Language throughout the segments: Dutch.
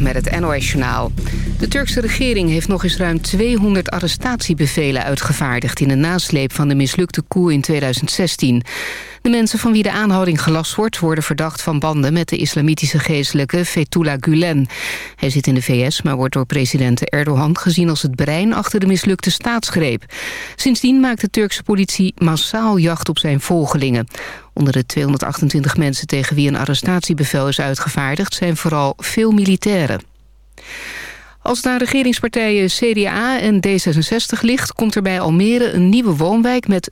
Met het NOS-journaal. De Turkse regering heeft nog eens ruim 200 arrestatiebevelen uitgevaardigd... in de nasleep van de mislukte coup in 2016. De mensen van wie de aanhouding gelast wordt... worden verdacht van banden met de islamitische geestelijke Fethullah Gulen. Hij zit in de VS, maar wordt door president Erdogan gezien... als het brein achter de mislukte staatsgreep. Sindsdien maakt de Turkse politie massaal jacht op zijn volgelingen. Onder de 228 mensen tegen wie een arrestatiebevel is uitgevaardigd... zijn vooral veel militairen. Als naar regeringspartijen CDA en D66 ligt... komt er bij Almere een nieuwe woonwijk met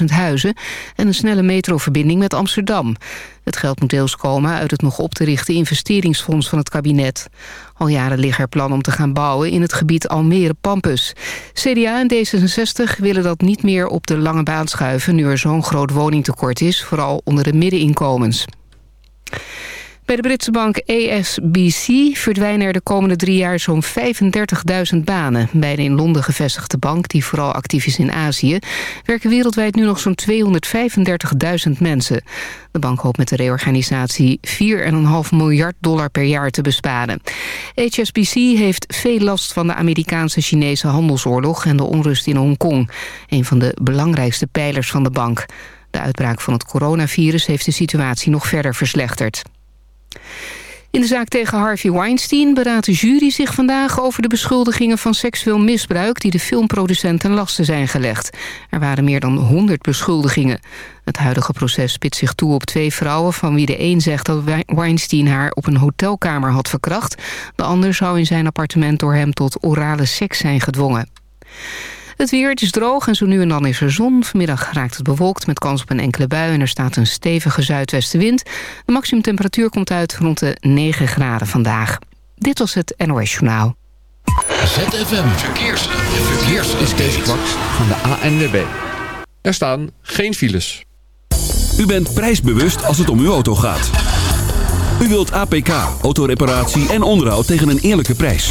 25.000 huizen... en een snelle metroverbinding met Amsterdam. Het geld moet deels komen uit het nog op te richten investeringsfonds van het kabinet. Al jaren liggen er plannen om te gaan bouwen in het gebied Almere-Pampus. CDA en D66 willen dat niet meer op de lange baan schuiven... nu er zo'n groot woningtekort is, vooral onder de middeninkomens. Bij de Britse bank ASBC verdwijnen er de komende drie jaar zo'n 35.000 banen. Bij de in Londen gevestigde bank, die vooral actief is in Azië... werken wereldwijd nu nog zo'n 235.000 mensen. De bank hoopt met de reorganisatie 4,5 miljard dollar per jaar te besparen. HSBC heeft veel last van de Amerikaanse-Chinese handelsoorlog... en de onrust in Hongkong, een van de belangrijkste pijlers van de bank. De uitbraak van het coronavirus heeft de situatie nog verder verslechterd. In de zaak tegen Harvey Weinstein beraadt de jury zich vandaag over de beschuldigingen van seksueel misbruik die de filmproducent ten laste zijn gelegd. Er waren meer dan 100 beschuldigingen. Het huidige proces spit zich toe op twee vrouwen van wie de een zegt dat Weinstein haar op een hotelkamer had verkracht. De ander zou in zijn appartement door hem tot orale seks zijn gedwongen. Het weer, het is droog en zo nu en dan is er zon. Vanmiddag raakt het bewolkt met kans op een enkele bui... en er staat een stevige zuidwestenwind. De maximumtemperatuur komt uit rond de 9 graden vandaag. Dit was het NOS Journaal. ZFM Verkeers. Verkeers is deze kwart van de ANWB. Er staan geen files. U bent prijsbewust als het om uw auto gaat. U wilt APK, autoreparatie en onderhoud tegen een eerlijke prijs.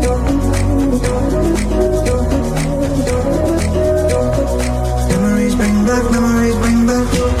Back, memories bring back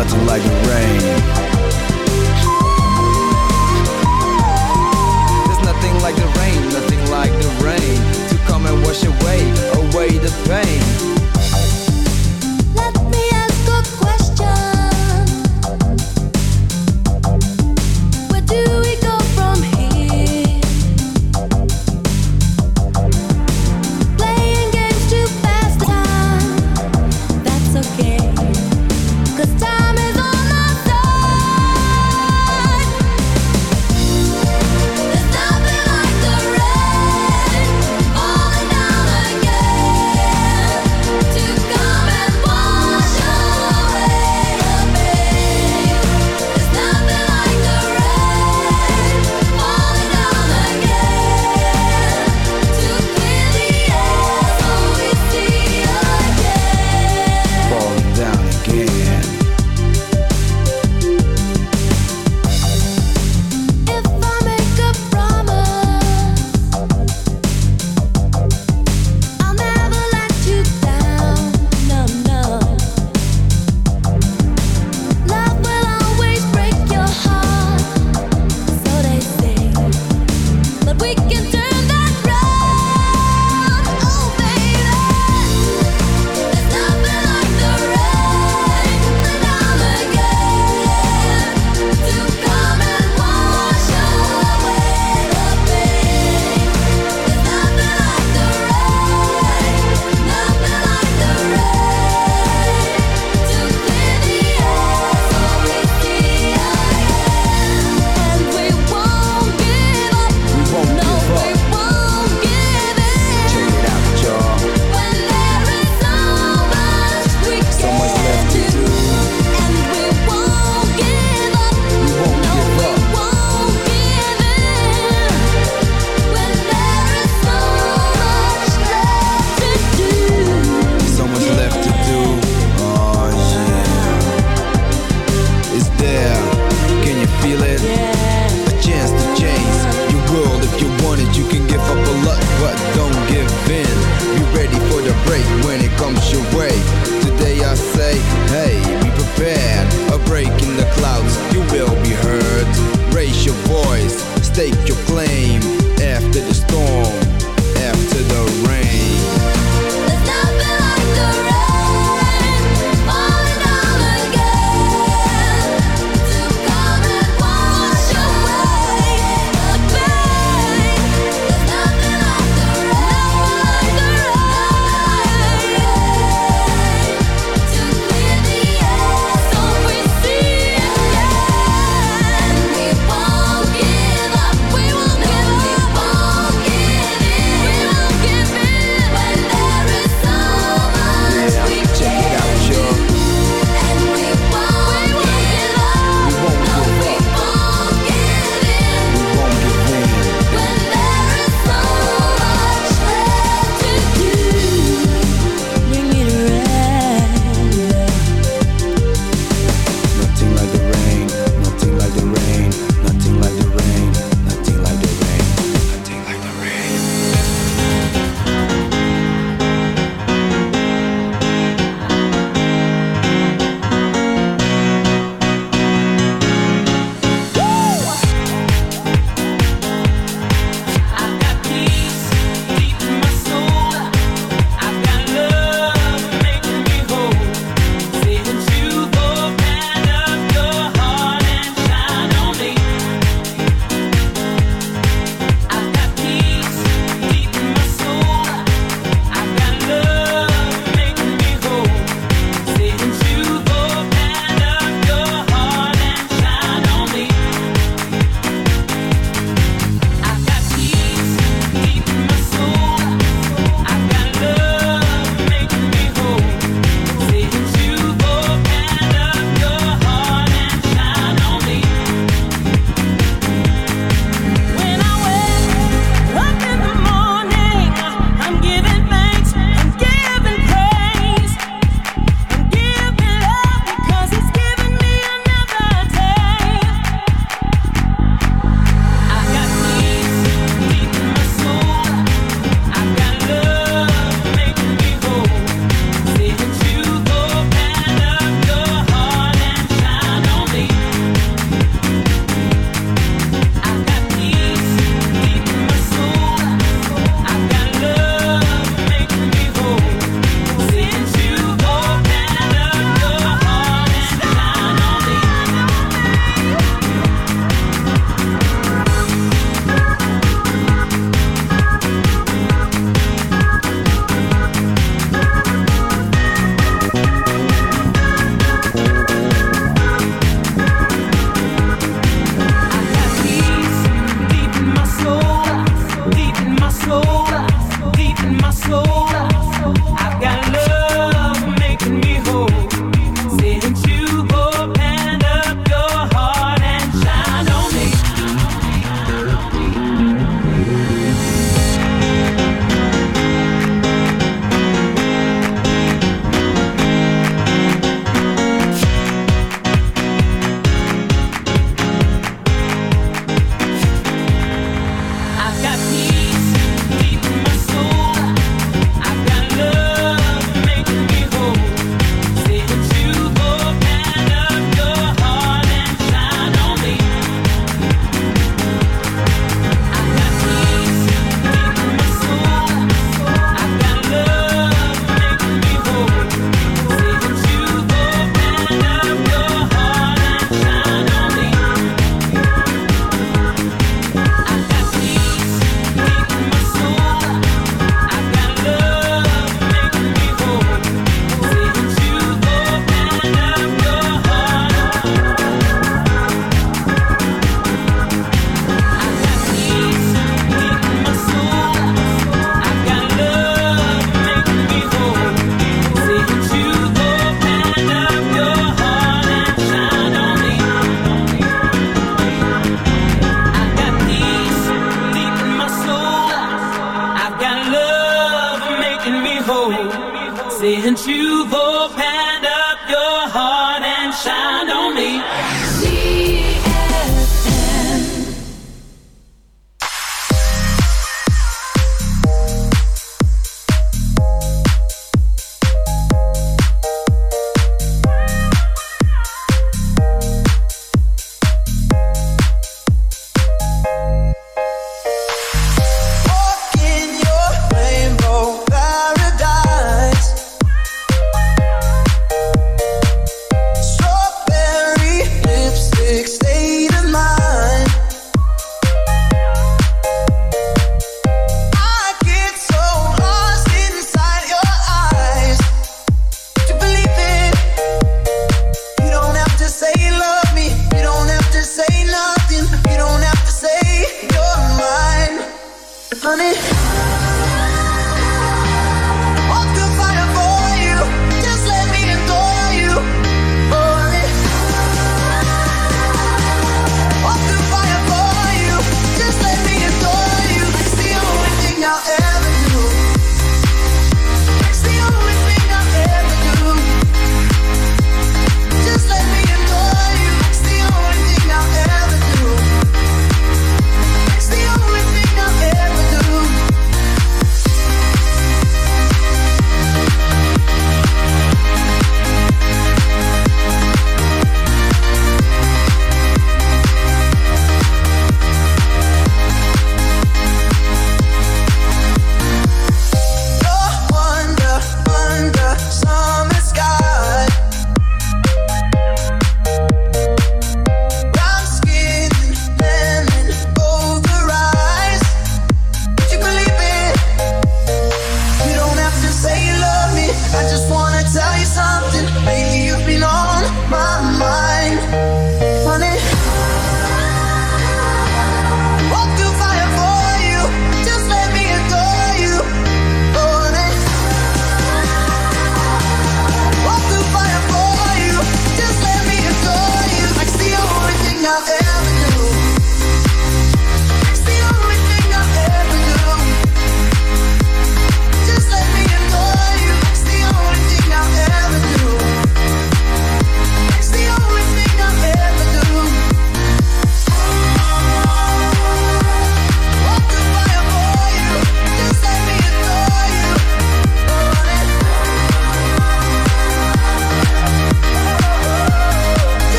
Nothing like the rain.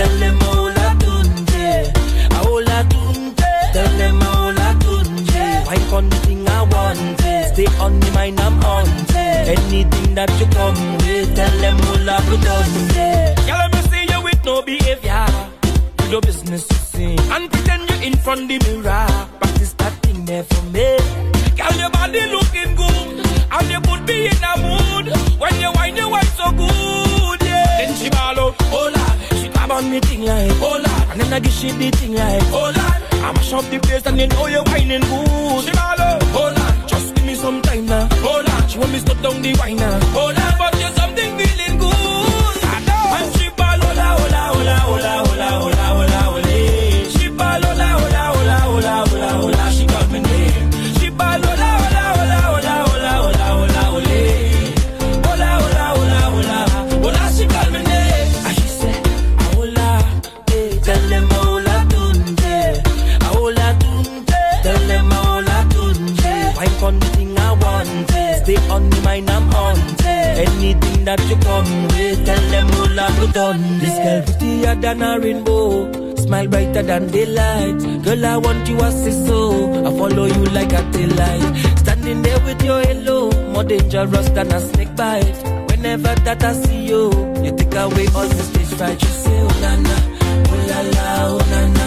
Tell them hola tunje, hola. Tell them hola on the thing I want it. Stay on the mind I'm on it. Anything that you come with, tell them hola tunje. Girl, let me see you with no behavior. Do your business to sing and pretend you're in front the mirror. Practice that thing there for me. Girl, your body looking good, and me in a mood. When you whine, you whine so good, yeah. Then she ball out, oh on me thing like, oh lord. And then I give she the thing like, oh lord. I mash up the place and you know you're whining good. She out, oh lord. Just give me some time now, oh lord. She want me stop down the wine now, oh lord. But there's tunje. This girl prettier than a rainbow. Smile brighter than daylight. Girl, I want you as a so. I follow you like a taillight. Standing there with your halo, more dangerous than a snake bite. Whenever that I see you, you take away all the stage fright. You say, oh na oh la la, oh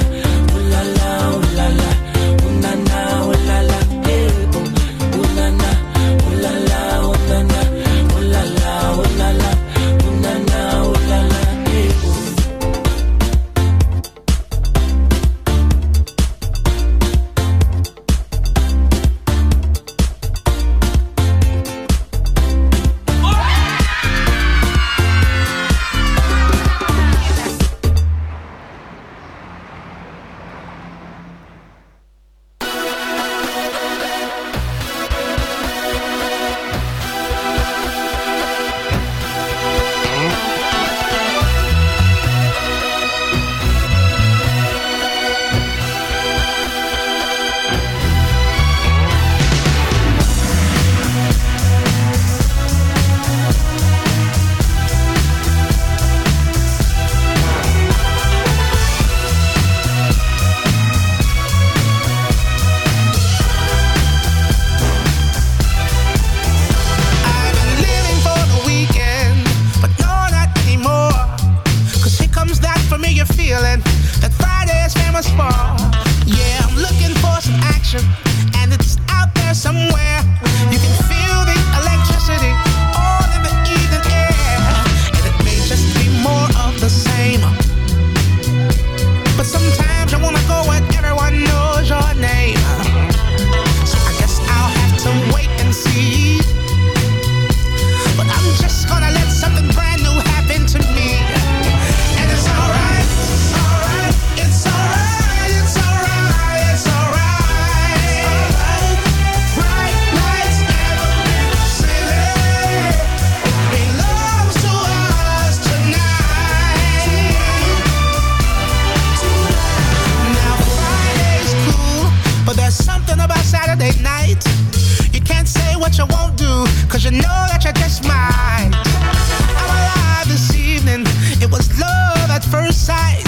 first sight.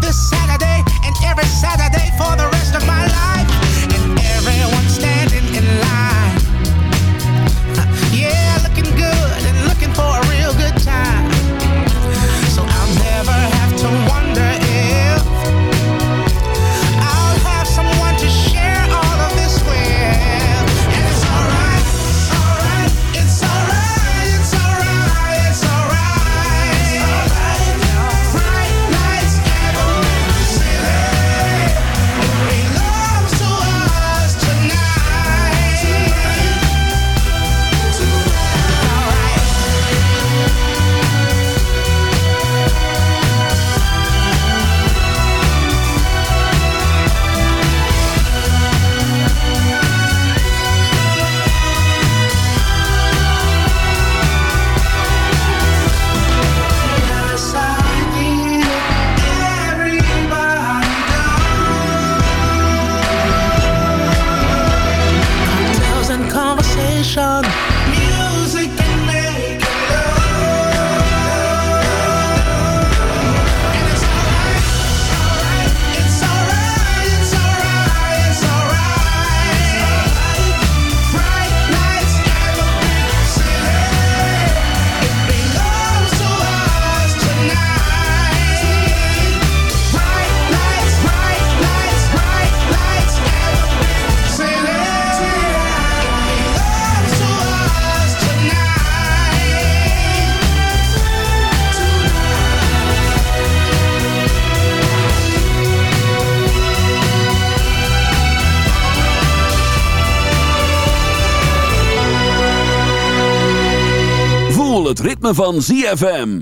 This Saturday and every Saturday for the rest of my life. ritme van ZFM.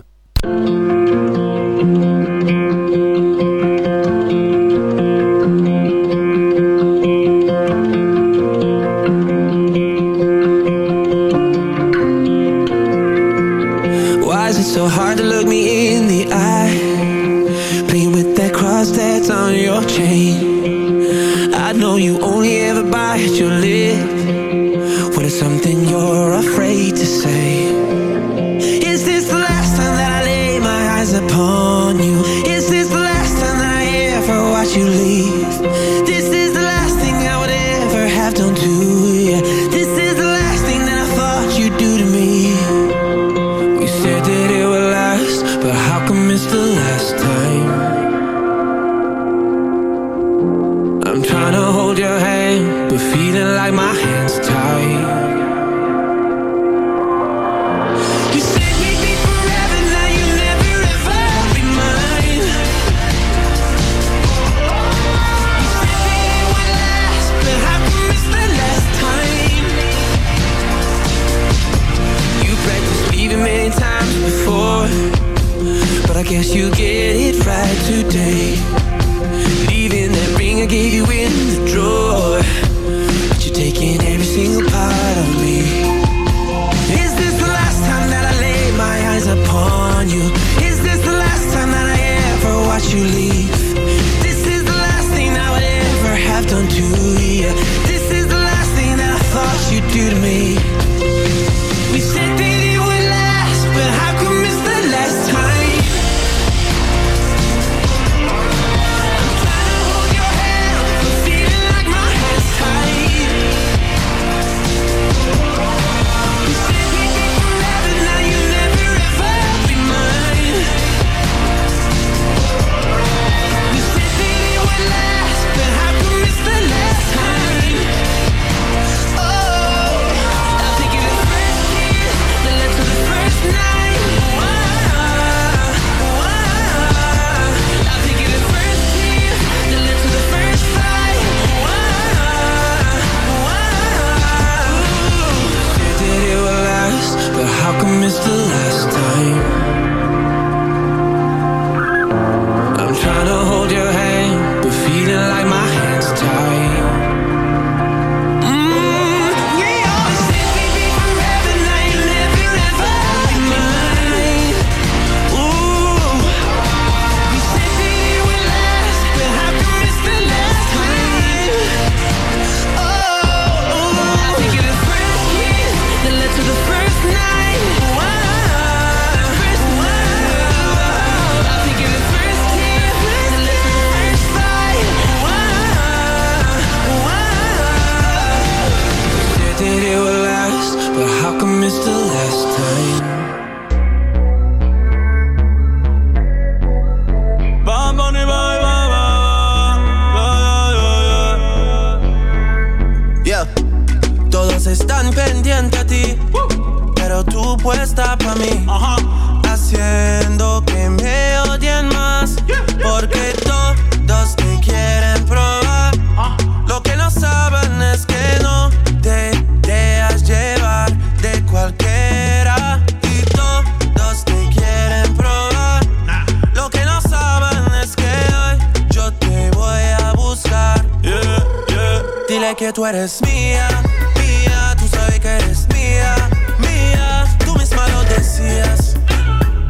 eres mía, mía, tú sabes que eres mía, mía, tú misma lo decías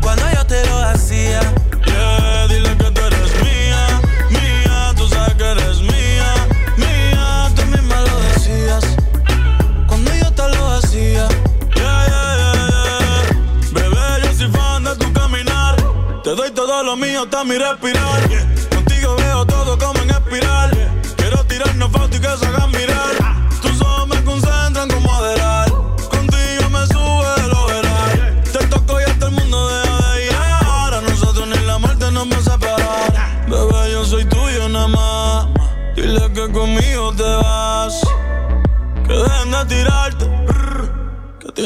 cuando yo te lo hacía. Yeah, dile que tú eres mía, mía, tú sabes que eres mía, mía, tú misma lo decías cuando yo te lo hacía. Yeah, yeah, yeah, Bebé, yo soy fan de tu caminar, te doy todo lo mío hasta mi respirar. Contigo veo todo como en espiral, quiero tirarnos fotos y que se hagan mirar.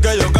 que yo